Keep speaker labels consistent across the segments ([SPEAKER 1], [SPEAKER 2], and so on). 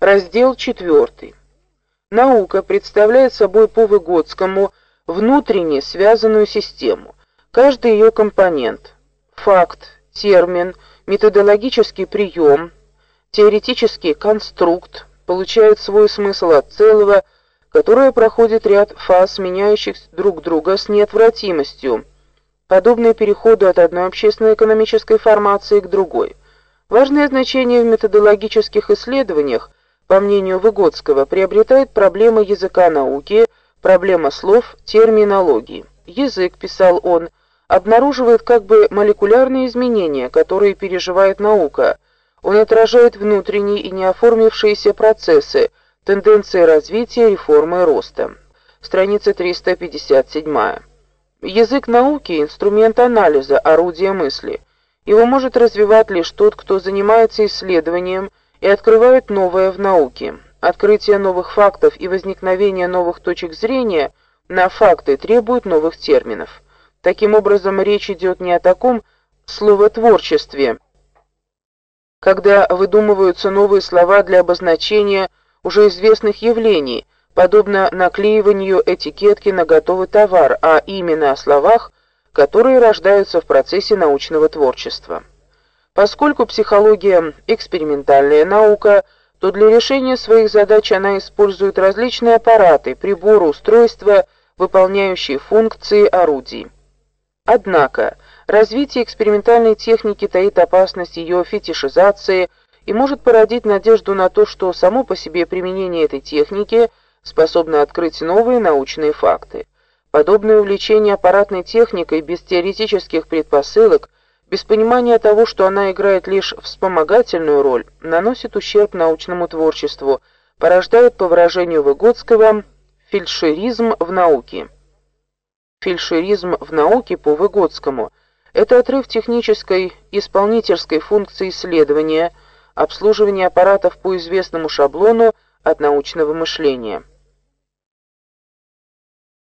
[SPEAKER 1] Раздел 4. Наука представляет собой по Выгодскому внутренне связанную систему. Каждый ее компонент факт, термин, методологический прием, теоретический конструкт получают свой смысл от целого, которое проходит ряд фаз, меняющих друг друга с неотвратимостью, подобные переходу от одной общественно-экономической формации к другой. Важное значение в методологических исследованиях, по мнению Выгодского, приобретает проблема языка науки, проблема слов, терминологии. Язык, писал он, обнаруживает как бы молекулярные изменения, которые переживает наука. Он отражает внутренние и неоформившиеся процессы, тенденции развития, реформы и роста. Страница 357. Язык науки инструмент анализа, орудие мысли. Его может развивать лишь тот, кто занимается исследованием и открывает новое в науке. Открытие новых фактов и возникновение новых точек зрения на факты требуют новых терминов. Таким образом, речь идет не о таком словотворчестве, когда выдумываются новые слова для обозначения уже известных явлений, подобно наклеиванию этикетки на готовый товар, а именно о словах, которые рождаются в процессе научного творчества. Поскольку психология экспериментальная наука, то для решения своих задач она использует различные аппараты, приборы, устройства, выполняющие функции орудий. Однако, развитие экспериментальной техники таит опасность ее фетишизации и может породить надежду на то, что само по себе применение этой техники способно открыть новые научные факты. Подобное увлечение аппаратной техникой без теоретических предпосылок, без понимания того, что она играет лишь вспомогательную роль, наносит ущерб научному творчеству, порождает, по выражению Выгодского, фельдшеризм в науке. Фельдшеризм в науке по Выгодскому это отрыв технической исполнительской функции исследования, обслуживания аппаратов по известному шаблону от научного мышления.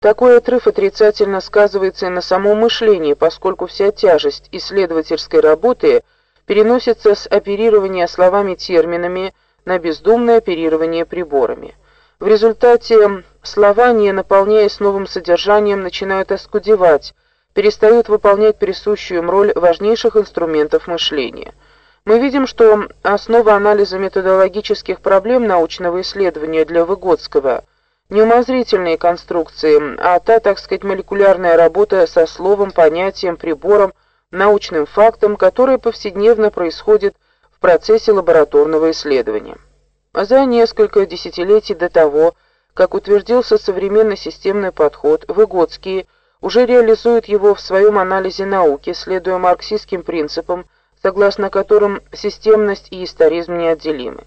[SPEAKER 1] Такой отрыв отрицательно сказывается и на самом мышлении, поскольку вся тяжесть исследовательской работы переносится с оперирования словами-терминами на бездумное оперирование приборами. В результате слова, не наполняясь новым содержанием, начинают оскудевать, перестают выполнять присущую им роль важнейших инструментов мышления. Мы видим, что основа анализа методологических проблем научного исследования для Выгодского не умозрительные конструкции, а та, так сказать, молекулярная работа со словом, понятием, прибором, научным фактом, которая повседневно происходит в процессе лабораторного исследования. За несколько десятилетий до того, как утвердился современный системный подход, Выгодский уже реализует его в своем анализе науки, следуя марксистским принципам, согласно которым системность и историзм неотделимы.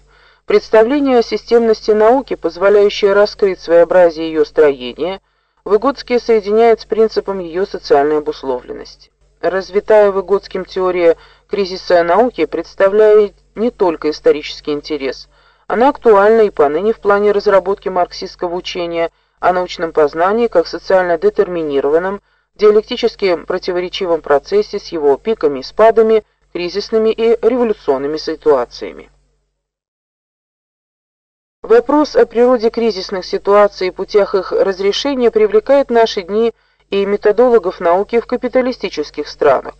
[SPEAKER 1] Представление о системности науки, позволяющее раскрыть своеобразие ее строения, Выгодский соединяет с принципом ее социальной обусловленности. Развитая Выгодским теория кризиса науки представляет не только исторический интерес – она актуальна и поныне в плане разработки марксистского учения о научном познании как социально детерминированном, диалектически противоречивом процессе с его пиками и спадами, кризисными и революционными ситуациями. Вопрос о природе кризисных ситуаций и путях их разрешения привлекает наши дни и методологов науки в капиталистических странах.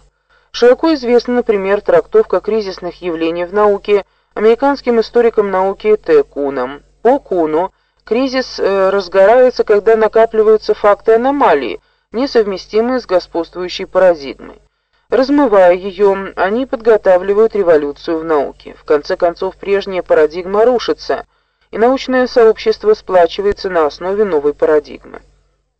[SPEAKER 1] Широко известна, например, трактовка кризисных явлений в науке – американским историком науки Т. Куном. По Куну кризис э, разгорается, когда накапливаются факты аномалии, несовместимые с господствующей парадигмой. Размывая ее, они подготавливают революцию в науке. В конце концов, прежняя парадигма рушится, и научное сообщество сплачивается на основе новой парадигмы.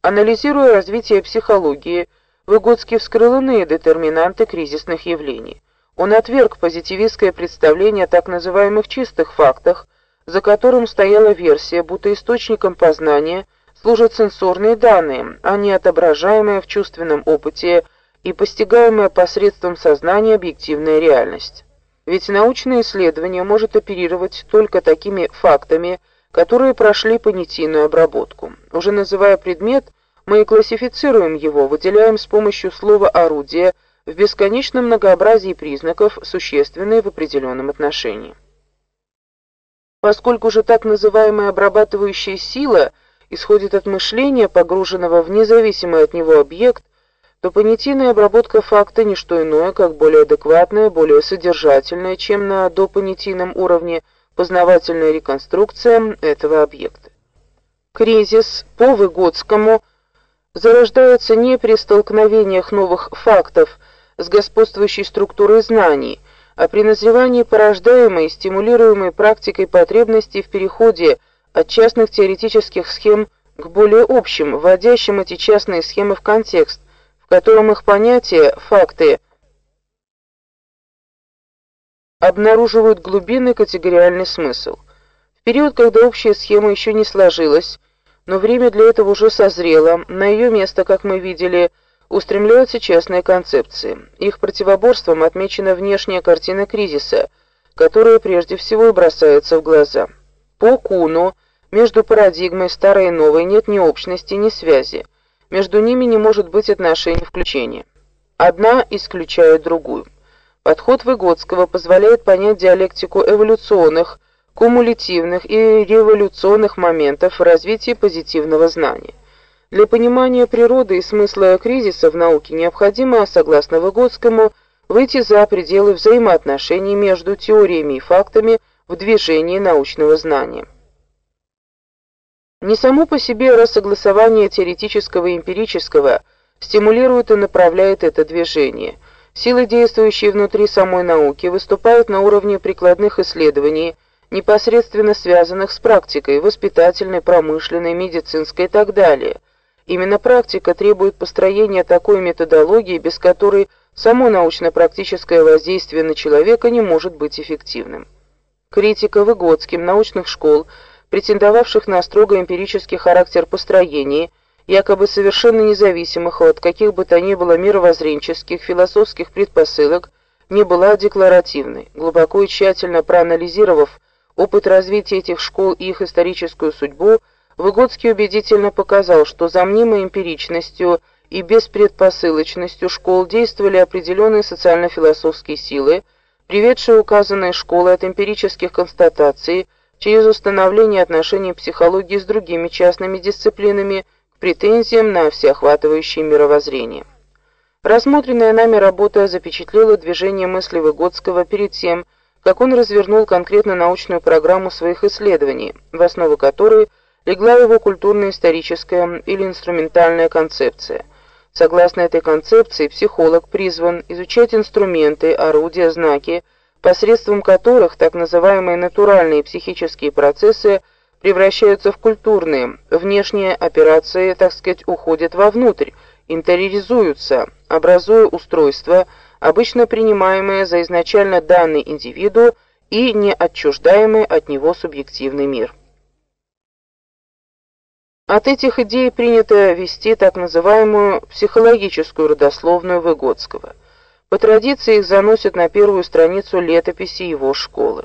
[SPEAKER 1] Анализируя развитие психологии, Выгодский вскрыл иные детерминанты кризисных явлений. Он отверг позитивистское представление о так называемых чистых фактах, за которым стояла версия, будто источником познания служат сенсорные данные, а не отображаемая в чувственном опыте и постигаемая посредством сознания объективная реальность. Ведь научное исследование может оперировать только такими фактами, которые прошли понятийную обработку. Уже называя предмет, мы классифицируем его, выделяем с помощью слова орудия в бесконечном многообразии признаков, существенные в определенном отношении. Поскольку же так называемая обрабатывающая сила исходит от мышления, погруженного в независимый от него объект, то понятийная обработка факта не что иное, как более адекватная, более содержательная, чем на допонятийном уровне познавательная реконструкция этого объекта. Кризис по Выгодскому зарождается не при столкновениях новых фактов с господствующей структурой знаний, а при назревании порождаемой и стимулируемой практикой потребностей в переходе от частных теоретических схем к более общим, вводящим эти частные схемы в контекст, котором их понятия, факты обнаруживают глубинный категориальный смысл. В период, когда общая схема еще не сложилась, но время для этого уже созрело, на ее место, как мы видели, устремляются частные концепции. Их противоборством отмечена внешняя картина кризиса, которая прежде всего и бросается в глаза. По Куну между парадигмой старой и новой нет ни общности, ни связи. Между ними не может быть отношений включения. Одна исключает другую. Подход Выгодского позволяет понять диалектику эволюционных, кумулятивных и революционных моментов в развитии позитивного знания. Для понимания природы и смысла кризиса в науке необходимо, согласно Выгодскому, выйти за пределы взаимоотношений между теориями и фактами в движении научного знания. Не само по себе рассогласование теоретического и эмпирического стимулирует и направляет это движение. Силы, действующие внутри самой науки, выступают на уровне прикладных исследований, непосредственно связанных с практикой, воспитательной, промышленной, медицинской и так далее. Именно практика требует построения такой методологии, без которой само научно-практическое воздействие на человека не может быть эффективным. Критика Выгодским научных школ – претендовавших на строго эмпирический характер построений, якобы совершенно независимых от каких бы то ни было мировоззренческих, философских предпосылок, не была декларативной. Глубоко и тщательно проанализировав опыт развития этих школ и их историческую судьбу, Выгодский убедительно показал, что за мнимой эмпиричностью и беспредпосылочностью школ действовали определенные социально-философские силы, приведшие указанные школы от эмпирических констатаций через установление отношений психологии с другими частными дисциплинами к претензиям на всеохватывающее мировоззрение. Рассмотренная нами работа запечатлела движение мысли Выгодского перед тем, как он развернул конкретно научную программу своих исследований, в основу которой легла его культурно-историческая или инструментальная концепция. Согласно этой концепции, психолог призван изучать инструменты, орудия, знаки, посредством которых так называемые натуральные психические процессы превращаются в культурные, внешние операции, так сказать, уходят вовнутрь, интериоризуются, образуя устройство, обычно принимаемое за изначально данный индивиду и не отчуждаемый от него субъективный мир. От этих идей принято вести так называемую психологическую родословную Выгодского. По традиции их заносят на первую страницу летописи его школы.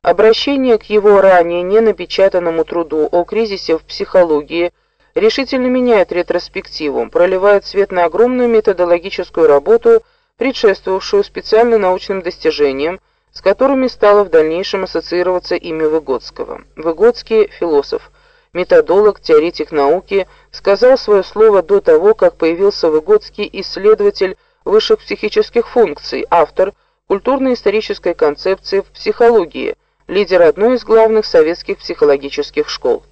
[SPEAKER 1] Обращение к его ранее не напечатанному труду о кризисе в психологии решительно меняет ретроспективу, проливает свет на огромную методологическую работу, предшествовавшую специально научным достижениям, с которыми стало в дальнейшем ассоциироваться имя Выгодского. Выгодский философ, методолог, теоретик науки, сказал свое слово до того, как появился Выгодский исследователь высших психических функций, автор культурно-исторической концепции в психологии, лидер одной из главных советских психологических школ.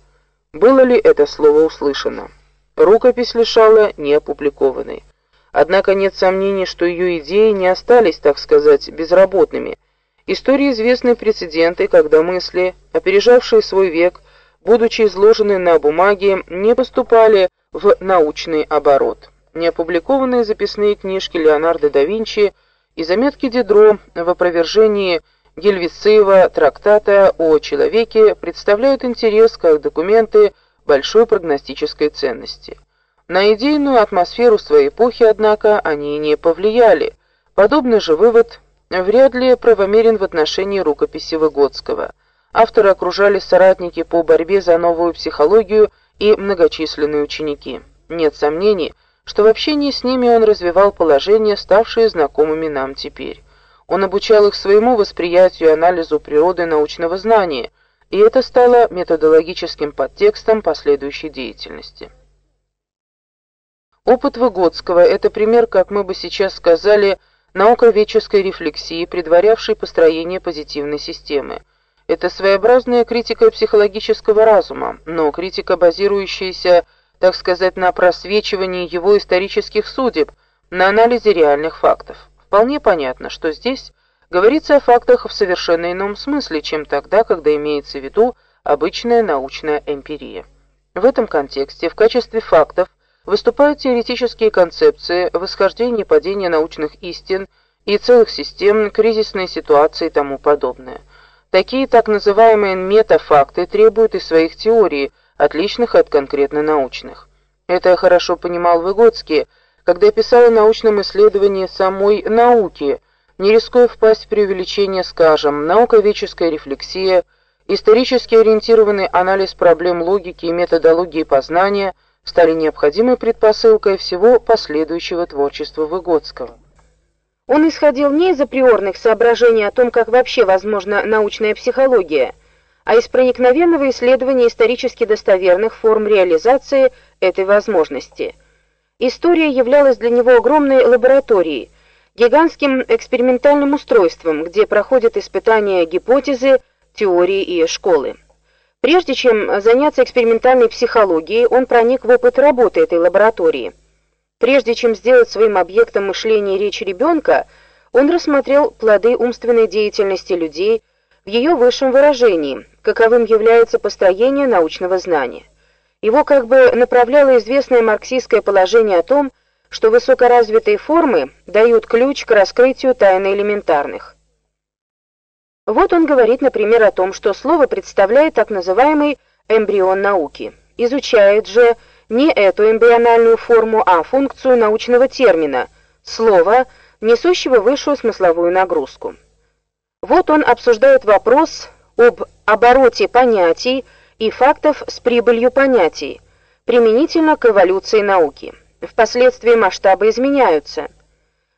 [SPEAKER 1] Было ли это слово услышано? Рукопись лежала неопубликованной. Однако нет сомнений, что ее идеи не остались, так сказать, безработными. Истории известны прецеденты, когда мысли, опережавшие свой век, будучи изложены на бумаге, не поступали в научный оборот неопубликованные записные книжки Леонардо да Винчи и заметки Дидро в опровержении Гельвицеева трактата о человеке представляют интерес как документы большой прогностической ценности. На идейную атмосферу своей эпохи, однако, они не повлияли. Подобный же вывод вряд ли правомерен в отношении рукописи Выгодского. Автора окружали соратники по борьбе за новую психологию и многочисленные ученики. Нет сомнений, что в общении с ними он развивал положения, ставшие знакомыми нам теперь. Он обучал их своему восприятию и анализу природы научного знания, и это стало методологическим подтекстом последующей деятельности. Опыт Выгодского это пример, как мы бы сейчас сказали, науковедческой рефлексии, предварявшей построение позитивной системы. Это своеобразная критика психологического разума, но критика, базирующаяся, так сказать, на просвечивании его исторических судеб, на анализе реальных фактов. Вполне понятно, что здесь говорится о фактах в совершенно ином смысле, чем тогда, когда имеется в виду обычная научная эмпирия. В этом контексте в качестве фактов выступают теоретические концепции восхождения и падения научных истин и целых систем, кризисные ситуации и тому подобное. Такие так называемые метафакты требуют и своих теорий, отличных от конкретно научных. Это хорошо понимал Выгодский, когда писал о научном исследовании самой науки – не рискуя впасть в преувеличение, скажем, науковедческая рефлексия, исторически ориентированный анализ проблем логики и методологии познания стали необходимой предпосылкой всего последующего творчества Выгодского.
[SPEAKER 2] Он исходил не из априорных соображений о том, как вообще возможна научная психология, а из проникновенного исследования исторически достоверных форм реализации этой возможности. История являлась для него огромной лабораторией, гигантским экспериментальным устройством, где проходят испытания гипотезы, теории и школы. Прежде чем заняться экспериментальной психологией, он проник в опыт работы этой лаборатории. Прежде чем сделать своим объектом мышления речь ребенка, он рассмотрел плоды умственной деятельности людей ее высшем выражении, каковым является построение научного знания. Его как бы направляло известное марксистское положение о том, что высокоразвитые формы дают ключ к раскрытию тайны элементарных. Вот он говорит, например, о том, что слово представляет так называемый эмбрион науки. Изучает же не эту эмбриональную форму, а функцию научного термина слово, несущего высшую смысловую нагрузку. Вот он обсуждает вопрос об обороте понятий и фактов с прибылью понятий применительно к эволюции науки. Впоследствии масштабы изменяются.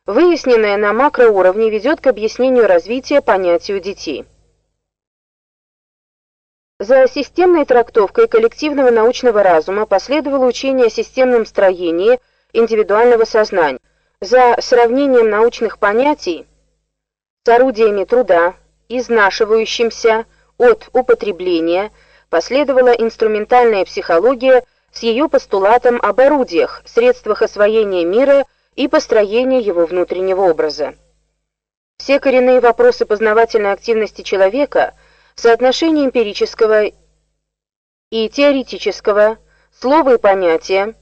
[SPEAKER 2] Выясненное на макроуровне ведет к объяснению развития понятия у детей. За системной трактовкой коллективного научного разума последовало учение о системном строении индивидуального сознания. За сравнением научных понятий с орудиями труда, изнашивающимся от употребления, последовала инструментальная психология с ее постулатом об орудиях, средствах освоения мира и построения его внутреннего образа. Все коренные вопросы познавательной активности человека, соотношение эмпирического и теоретического, слова и понятия,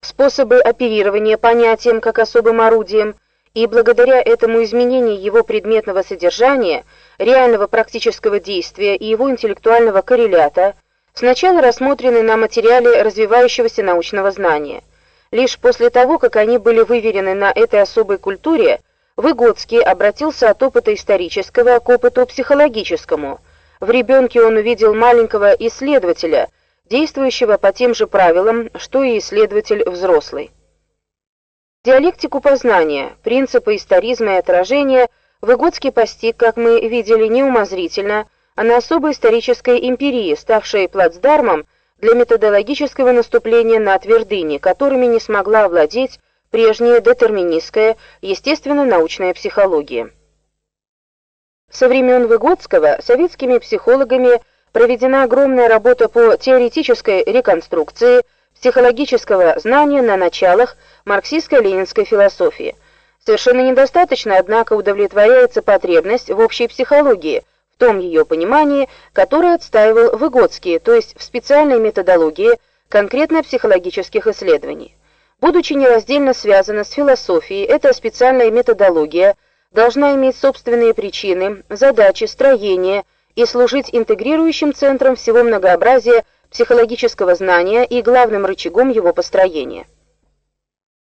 [SPEAKER 2] способы оперирования понятием как особым орудием и благодаря этому изменению его предметного содержания, реального практического действия и его интеллектуального коррелята – сначала рассмотрены на материале развивающегося научного знания. Лишь после того, как они были выверены на этой особой культуре, Выгодский обратился от опыта исторического к опыту психологическому. В ребенке он увидел маленького исследователя, действующего по тем же правилам, что и исследователь взрослый. Диалектику познания, принципы историзма и отражения Выгодский постиг, как мы видели, неумозрительно, а на особой исторической эмпирии, ставшей плацдармом для методологического наступления на твердыни, которыми не смогла овладеть прежняя детерминистская, естественно-научная психология. Со времен Выгодского советскими психологами проведена огромная работа по теоретической реконструкции психологического знания на началах марксистско-ленинской философии. Совершенно недостаточно, однако, удовлетворяется потребность в общей психологии – в том ее понимании, которое отстаивал Выгодский, то есть в специальной методологии конкретно психологических исследований. Будучи нераздельно связана с философией, эта специальная методология должна иметь собственные причины, задачи, строение и служить интегрирующим центром всего многообразия психологического знания и главным рычагом его построения.